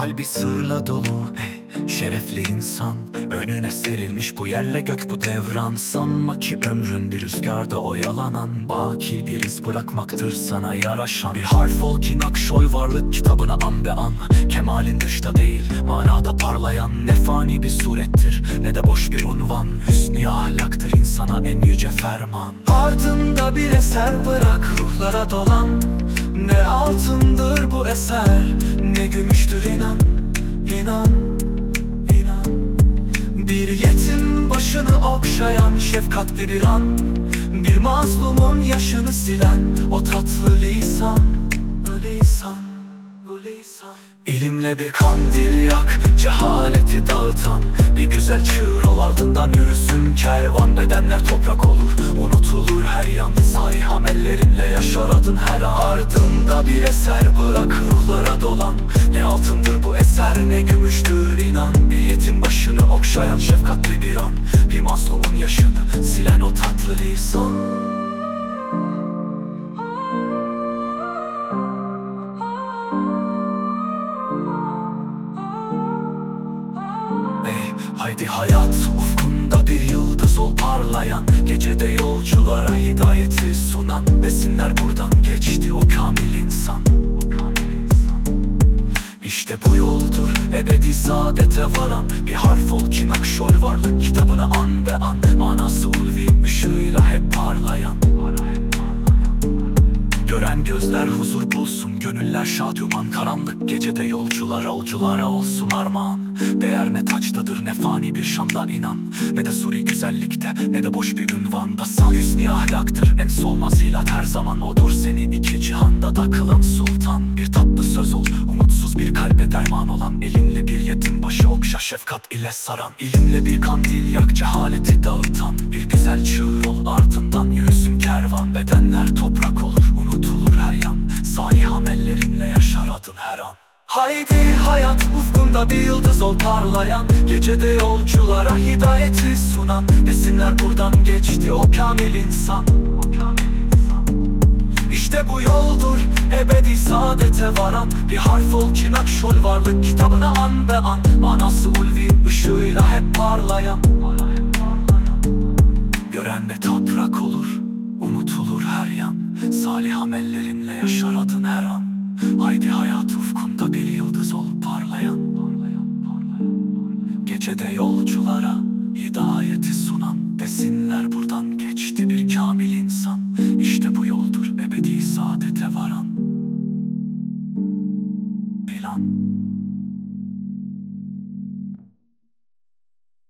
kalbi sırla dolu Şerefli insan. Önüne serilmiş bu yerle gök bu devran. Sanma ki ömrün bir rüzgarda oyalanan. Baki bir iz bırakmaktır sana yaraşan. Bir harf ol ki nakşoy varlık kitabına an be an. Kemalin dışta değil manada parlayan. Ne fani bir surettir ne de boş bir unvan. Hüsnü ahlaktır insana en yüce ferman. Ardında bir eser bırak ruhlara dolan Ne altındır bu eser ne gümüştür inan inan inan. Bir yetim başını okşayan şefkatli bir an Bir mazlumun yaşını silen o tatlı lisan lisan, lisan. İlimle bir kandil yak, cehaleti dağıtan Bir güzel çığır ol ardından yürüsün kervan. Bedenler toprak olur, unutulur her yan Sayham ellerinle yaşar adın her Bir eser bırak ruhlara dolan. Ne altındır bu eser ne gümüştür inan. Bir yetim başını okşayan şefkatli bir an. Bir mazlumun yaşını silen o tatlı lisan. Ey haydi hayat ufkunda bir yıldız ol parlayan. Gecede yolculara hidayeti sunan. Besinler buradan geçti o kamil İşte bu yoldur ebedi saadete varan Bir harf ol ki nakşol varlık kitabını an be an bulsun Gönüller şad yuman Karanlık gecede yolculara yolculara olsun armağan. Değer ne taçtadır ne fani bir şandan inan. Ne de suri güzellikte ne de boş bir ünvanda. San hüsni ahlaktır en solmaz ilat her zaman Odur. Senin iki cihanda da kılan sultan. Bir tatlı söz ol umutsuz bir kalbe derman olan. Elinle bir yetim başı okşa şefkat ile saran. İlimle bir kandil yak cehaleti dağıtan. Bir güzel çığır ol ardından yürüsün kervan. Bedenler toprak Haydi hayat ufkunda bir yıldız ol parlayan. Gecede yolculara hidayeti sunan. Desinler buradan geçti o kamil insan. İşte bu yoldur ebedi saadete varan. Bir harf ol ki nakşol varlık kitabına an be an. Manası ulvi ışığıyla hep parlayan. Gören de toprak olur, unutulur her yan. Salih amellerinle yaşar adın her an Haydi hayat ufkunda bir yıldız ol parlayan. Gecede yolculara hidayeti sunan Desinler buradan geçti bir kamil insan. İşte bu yoldur ebedi saadete varan. Plan.